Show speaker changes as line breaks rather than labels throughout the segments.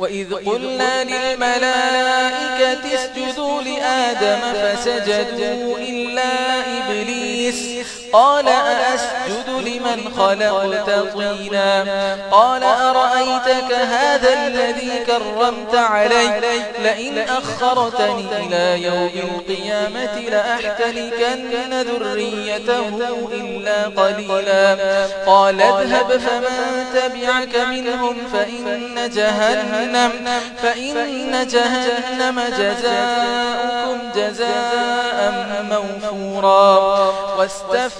وَإِذْ قُلْنَا لِلْمَلَائِكَةِ اسْجُدُوا لِآدَمَ فَسَجَدُوا إِلَّا قال أأسجد لمن خلقت طينا؟ قال أرأيتك هذا الذي كرمت علي؟ لئن أخرتني إلى يوم القيامة لأحتلكن ذريته إلا قليلا. قال اذهب فمن تبعك منهم فإن جهنم, فإن جهنم جزاؤكم جزاء موفورا. واستفر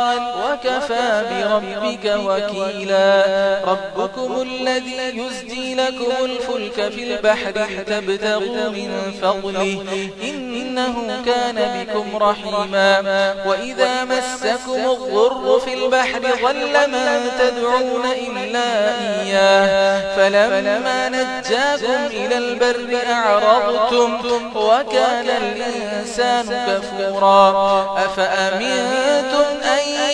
وكفى بربك وكيلا. ربكم الذي يزدي لكم الفلك في البحر تبتغوا من فضله إنه كان بكم رحيما. وإذا مسكم الضر في البحر ظل من تدعون إلا إياه. فلما نجاكم إلى البر أعرضتم وكان الإنسان كفورا. أفأمنتم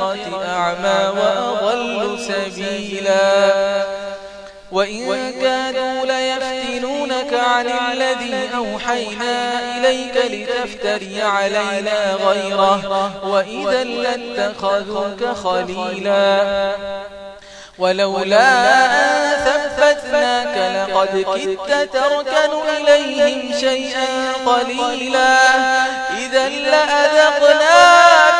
الآخرة أعمى وأضل سبيلا وإن كانوا ليفتنونك عن الذي أوحينا إليك لتفتري علينا غيره وإذا لاتخذوك خليلا ولولا أن ثبتناك لقد كدت تركن إليهم شيئا قليلا إذا لأذقناك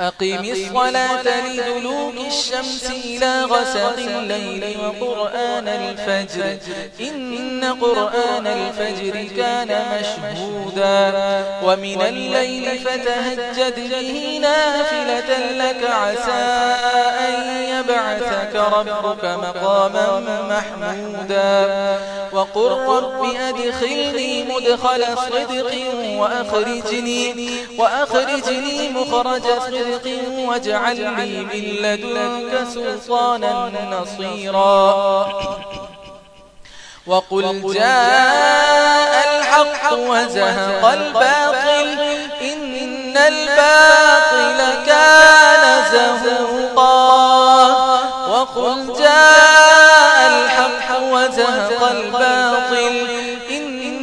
أقم الصلاة لذلوك الشمس إلى غسق الليل وقرآن الفجر. إن قرآن الفجر كان مشهودا. ومن الليل فتهجد به نافلة لك عسى أن يبعثك ربك مقاما محمودا. وقل رب أدخلني مدخل صدق وأخرجني, وأخرجني مخرج صدق صدق واجعل لي من لدنك سلطانا نصيرا. وقل جاء الحق وزهق الباطل إن الباطل كان زهوقا. وقل جاء الحق وزهق الباطل إن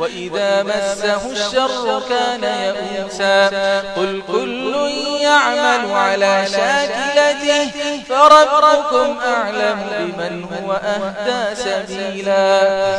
وإذا مسه الشر كان يئوسا قل كل يعمل على شاكلته فربكم أعلم بمن هو أهدى سبيلا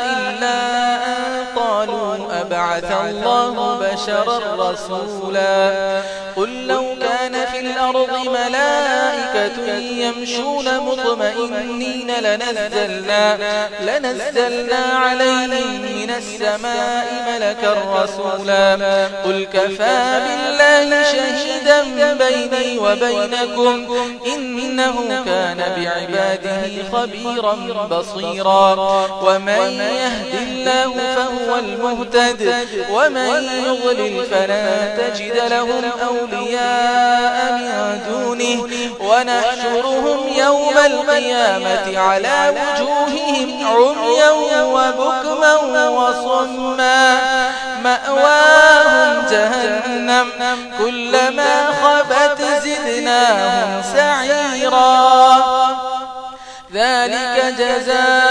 بعث الله بشرا رسولا. قل لو كان في الأرض ملائكة ملائكة يمشون مطمئنين لنزلنا, لنزلنا عليهم من السماء ملكا رسولا قل كفى بالله شهيدا بيني وبينكم إنه كان بعباده خبيرا بصيرا ومن يهدي الله فهو المهتد ومن يغلل فلا تجد لهم أولياء من دونه ونحشرهم يوم القيامة على وجوههم عميا وبكما وصما. مأواهم جهنم كلما خبت زدناهم سعيرا. ذلك جزاء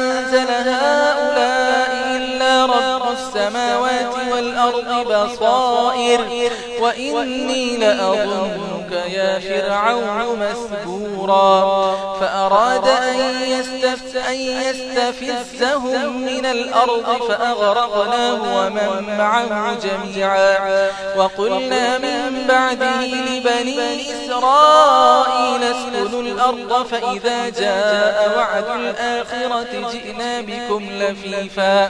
الأرض بصائر وإني لأظنك يا فرعون مسكورا فأراد أن يستفزهم من الأرض فأغرقناه ومن معه جميعا. وقلنا من بعده لبني إسرائيل اسكنوا الأرض فإذا جاء وعد الآخرة جئنا بكم لفيفا.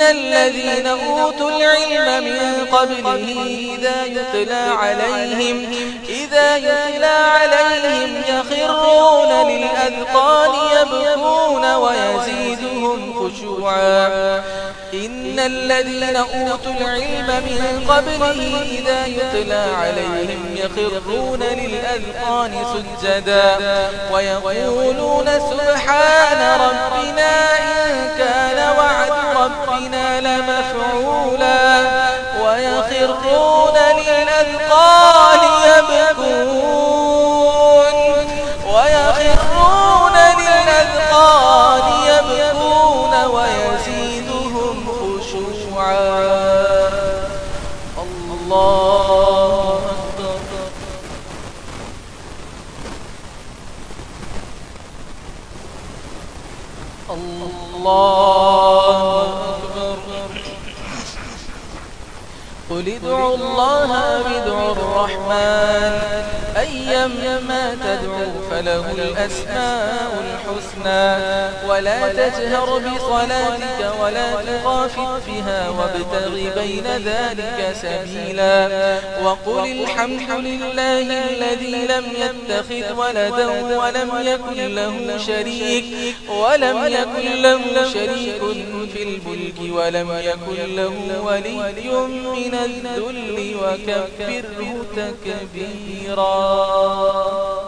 إن الذين أوتوا العلم من قبله إذا يتلى عليهم إذا يتلى عليهم يخرون للأذقان يبكون ويزيدهم خشوعا إن الذين أوتوا العلم من قبله إذا يتلى عليهم يخرون للأذقان سجدا ويقولون سبحان ربنا إن كان وعد ربنا ربنا لمفعولا ويخرون للأذقان يبكون ويخرون للأذقان يبكون ويزيدهم خشوعا الله Allah الله قل ادعوا الله وادعوا الرحمن. أيما تدعو فله الأسماء الحسنى ولا تجهر بصلاتك ولا تخافت فيها وابتغ بين ذلك سبيلا وقل الحمد لله الذي لم يتخذ ولدا ولم يكن له شريك ولم يكن له شريك في الملك ولم يكن له ولي من الذل وكبره تكبيرا الله